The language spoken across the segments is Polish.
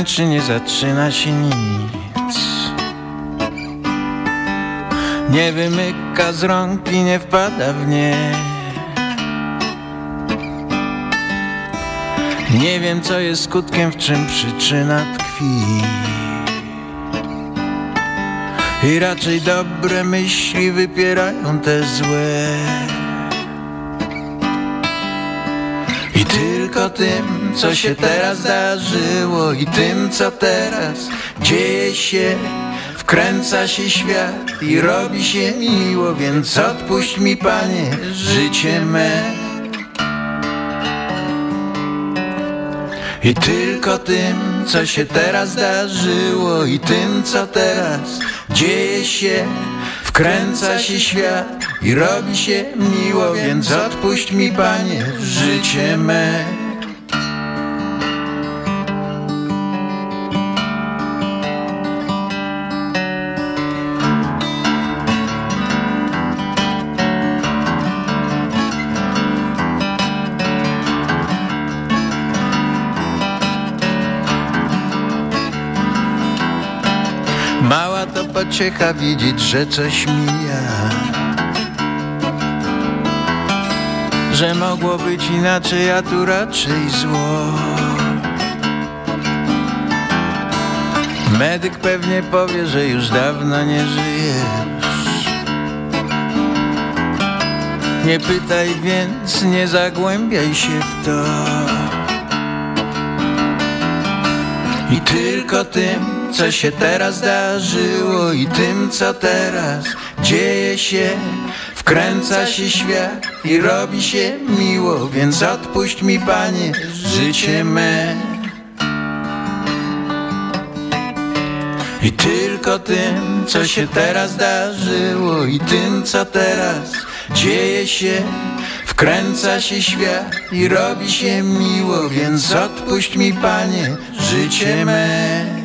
kończy, nie zaczyna się nic? Nie wymyka z rąk i nie wpada w nie. Nie wiem co jest skutkiem, w czym przyczyna tkwi. I raczej dobre myśli wypierają te złe I tylko tym, co się teraz zdarzyło I tym, co teraz dzieje się Wkręca się świat i robi się miło Więc odpuść mi, Panie, życie me. I tylko tym, co się teraz zdarzyło I tym, co teraz dzieje się Wkręca się świat i robi się miło Więc odpuść mi, Panie, życie me. Mała to pociecha widzieć, że coś mija Że mogło być inaczej, a tu raczej zło. Medyk pewnie powie, że już dawno nie żyjesz. Nie pytaj więc, nie zagłębiaj się w to. I tylko tym, co się teraz zdarzyło I tym, co teraz dzieje się Wkręca się świat i robi się miło Więc odpuść mi, Panie, życie me. I tylko tym, co się teraz zdarzyło I tym, co teraz dzieje się Wkręca się świat i robi się miło Więc odpuść mi, Panie, życie me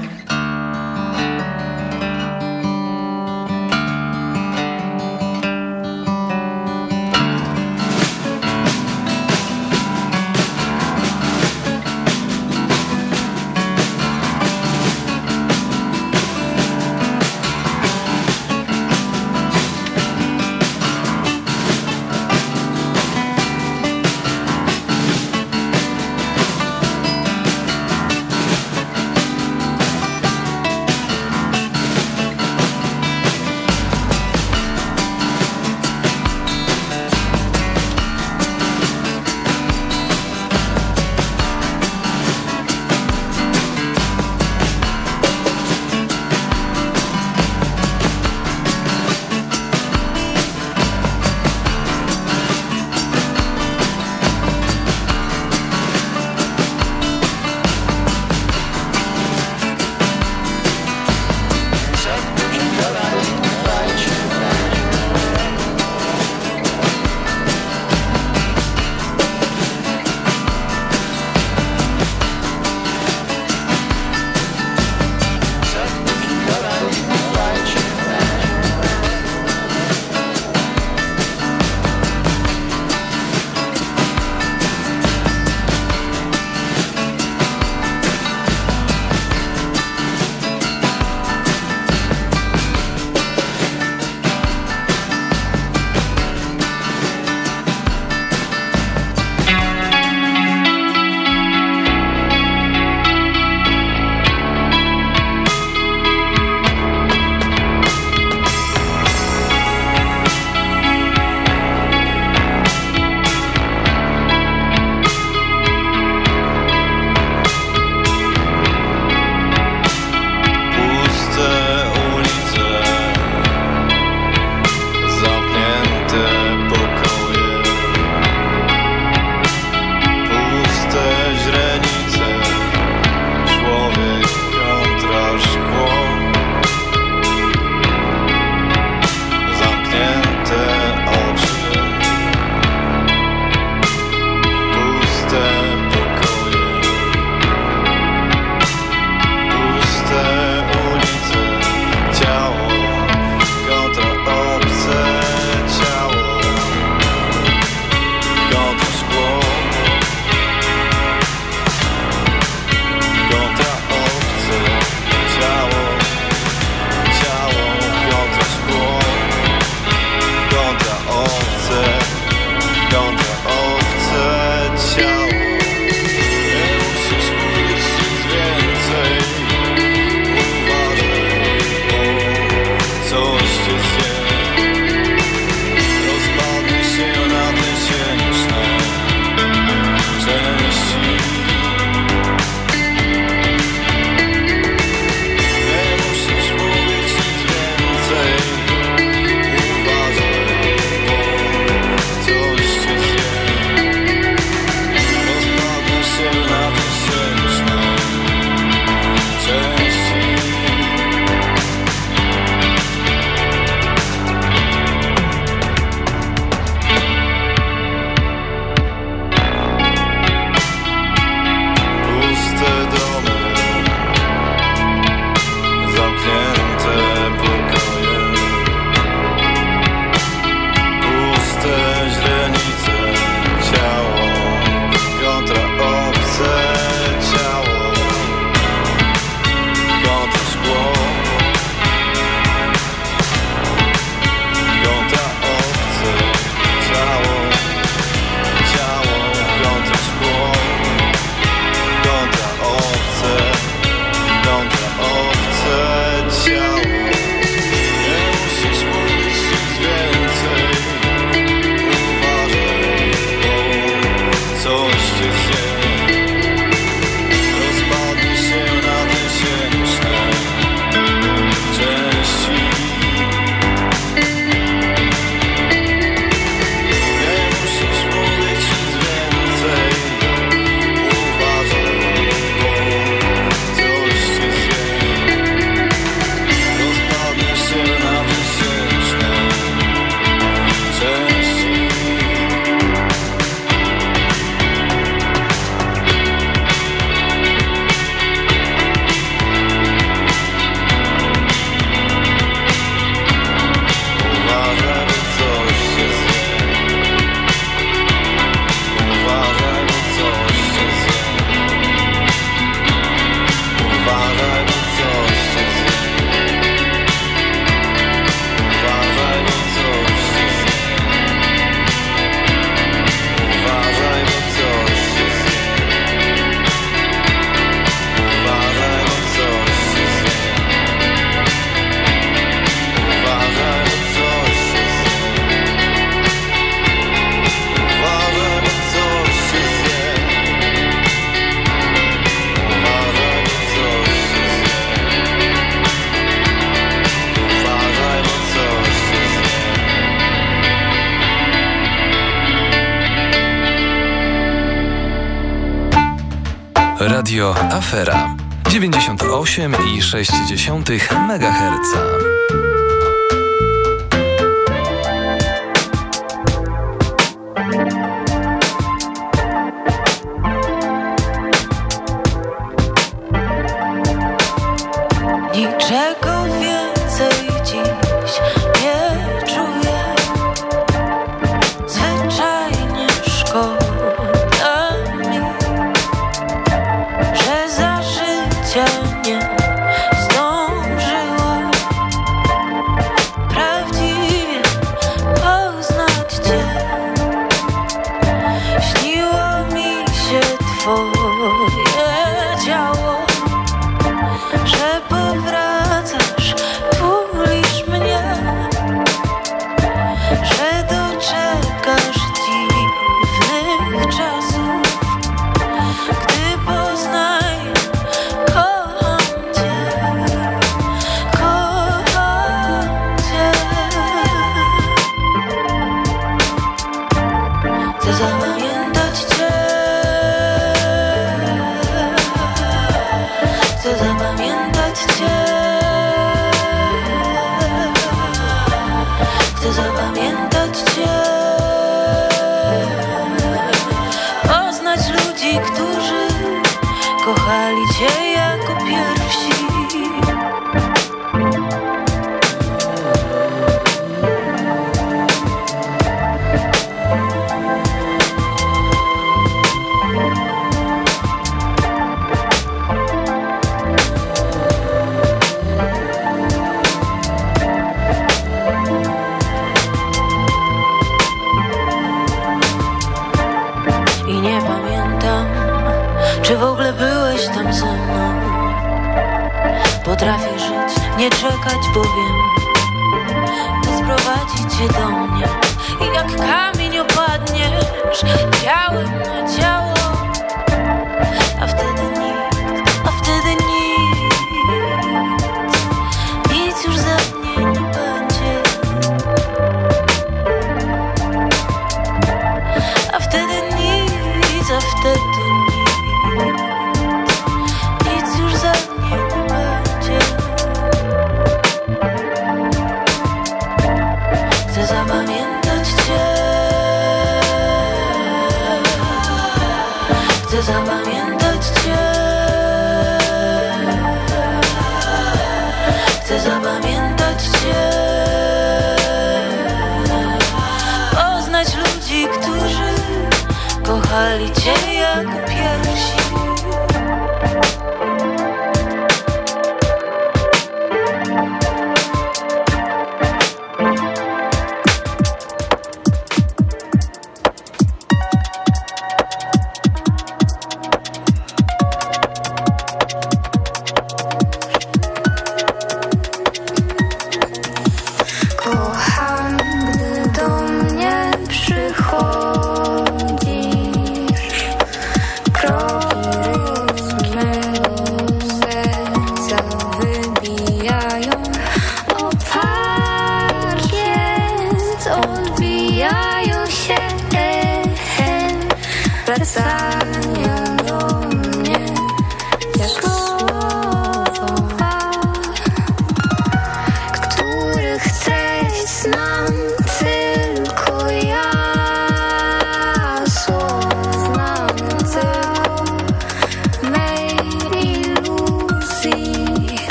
Afera 98,6 MHz.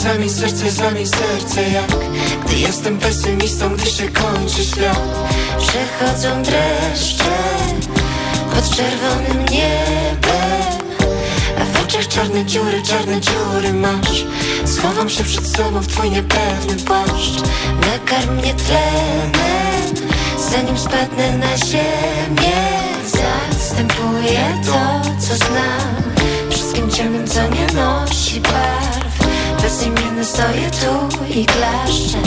Zamień serce, zamień serce Jak. Gdy jestem pesymistą, gdy się kończy świat. Przechodzą dreszcze pod czerwonym niebem. A w oczach czarne dziury, czarne dziury masz. Schowam się przed sobą w twój niepewny płaszcz. Nakarm mnie tlenem Zanim spadnę na ziemię. Zastępuję to, co znam. Wszystkim ciemnym, co nie nosi barw Bezimienny stoję tu i klaszczę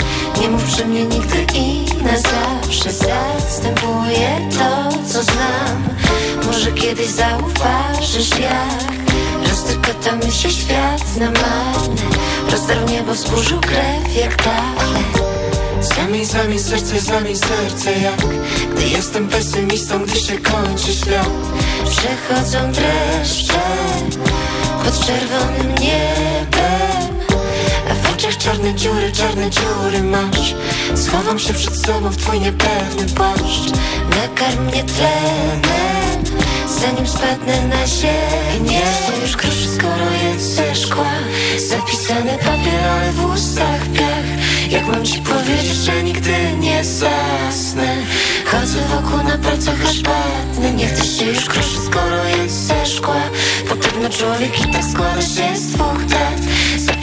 Nie mów przy mnie nigdy i na zawsze. Zastępuję to, co znam. Może kiedyś zauważysz jak Roztykotamy się świat na marne Rozdarł niebo, wzburzył krew jak tafle Zamień, zamień serce, zamień serce jak Gdy jestem pesymistą, gdy się kończy świat. Przechodzą dreszcze pod czerwonym niebem oczach czarne dziury, czarne dziury masz. Schowam się przed sobą w twój niepewny płaszcz. Nakarm mnie tlenem Zanim spadnę na ziemię. Nie chcę już kruszy, skoro jest ze szkła. Zapisane papier, ale w ustach piach. Jak mam ci powiedzieć, że nigdy nie zasnę? Chodzę wokół na palcach aż padnę. Nie chcesz się już kruszyć, skoro jest ze szkła. Potrzebny człowiek i tak składa się z dwóch dat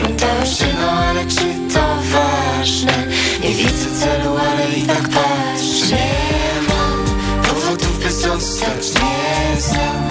Zaplątałem się, no ale czy to ważne? Nie widzę celu, ale i tak patrzę Nie mam powodów by zostać, nie znam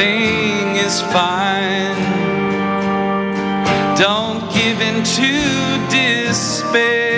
everything is fine. Don't give in to despair.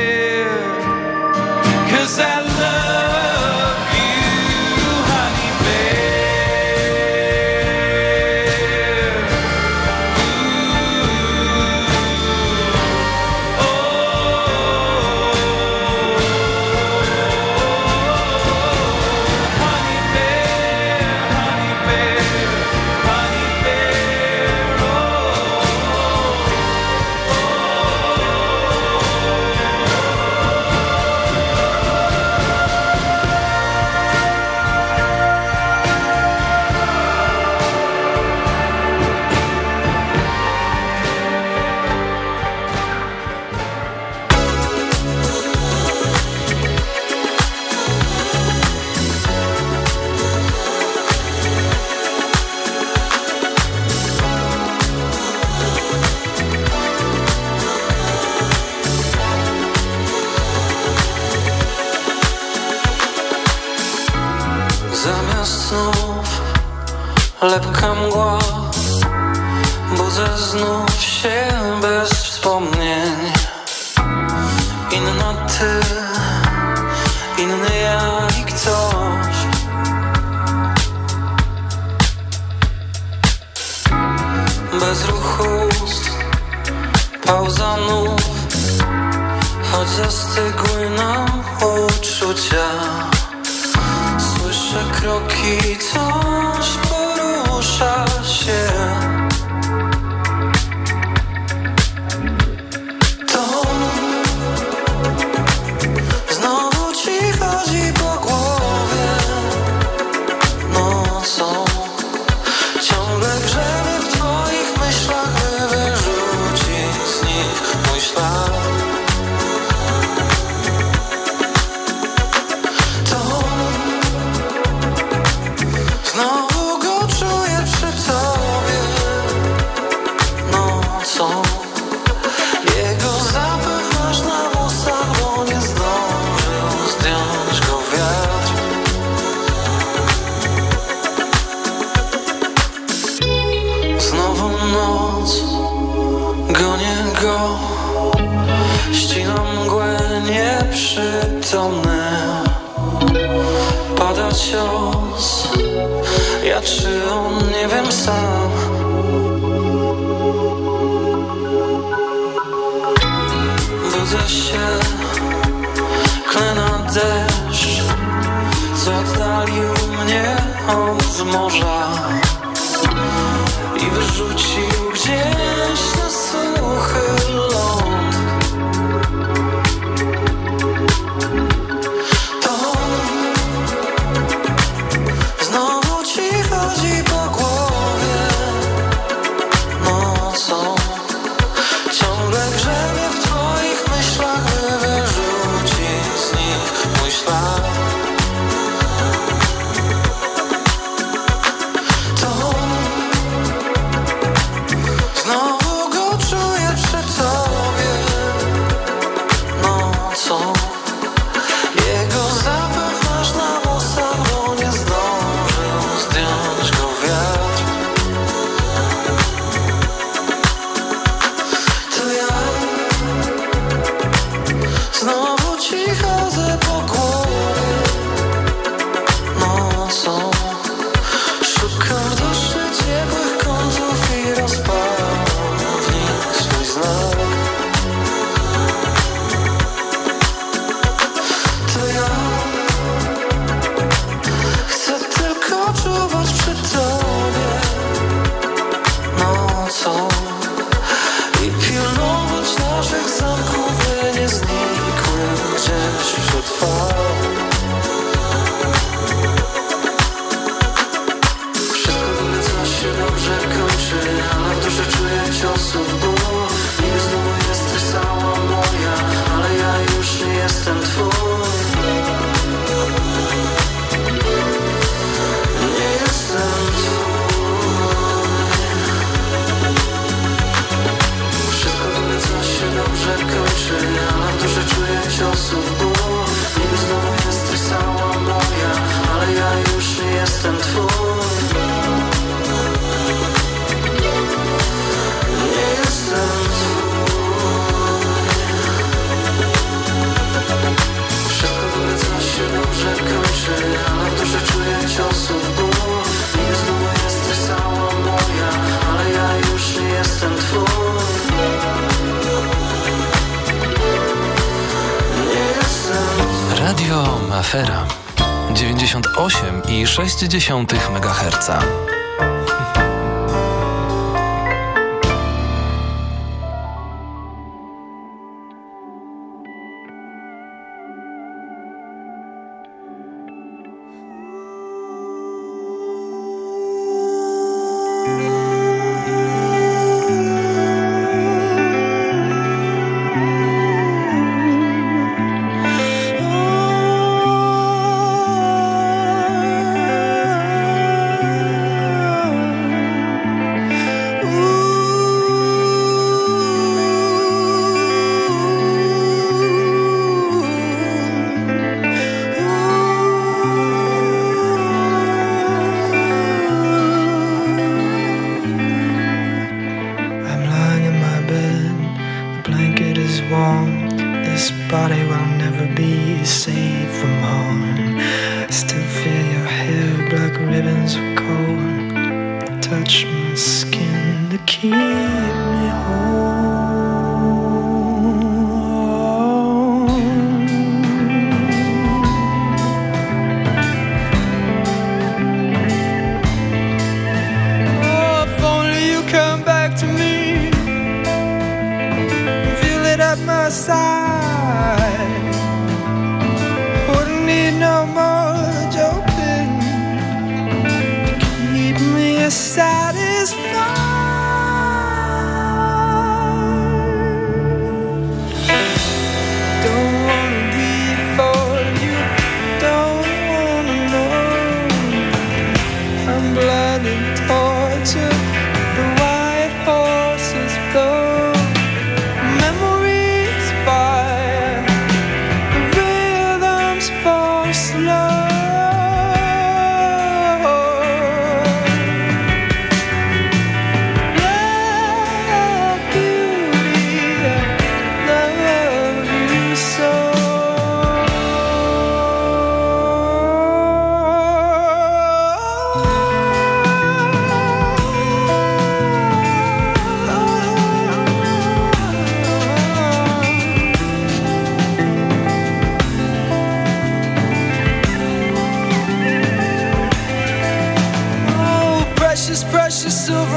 98,6 MHz.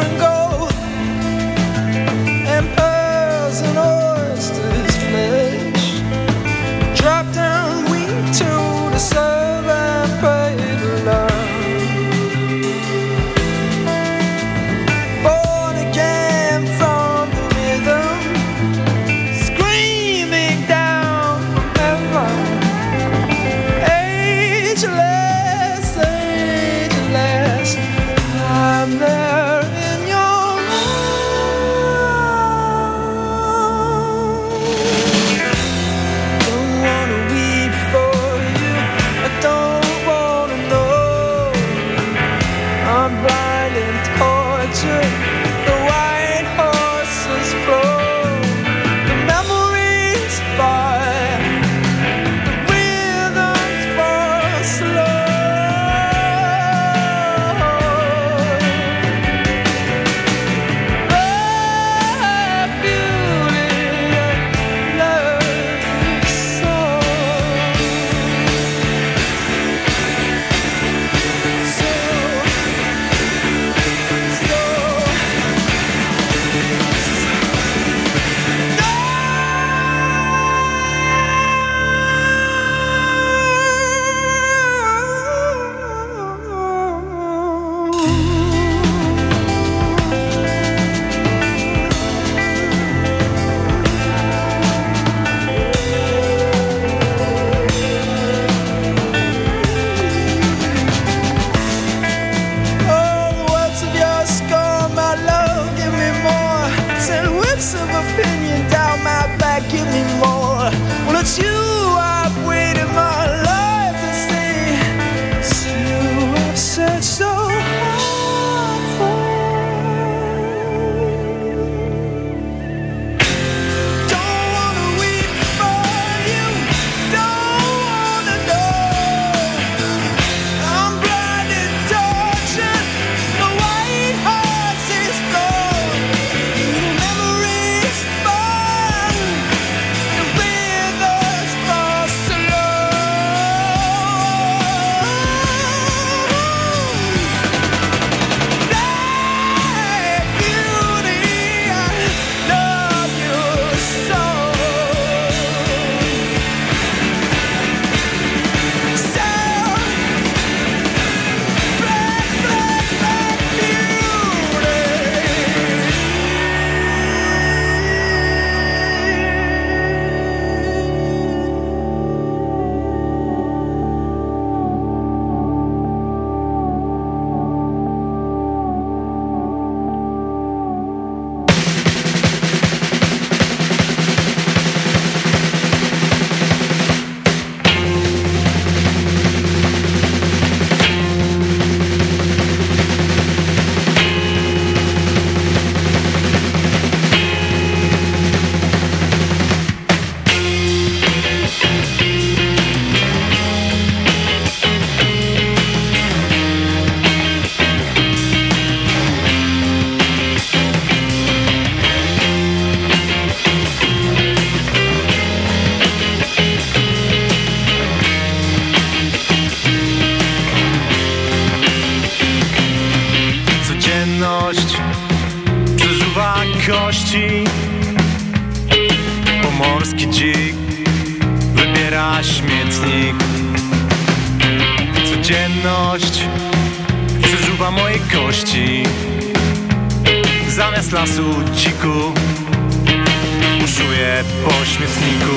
and gold and pearls and oysters. cichości Pomorski dzik wybiera śmietnik. Codzienność przeżuwa moje kości. Zamiast lasu dziku uszuję po śmietniku.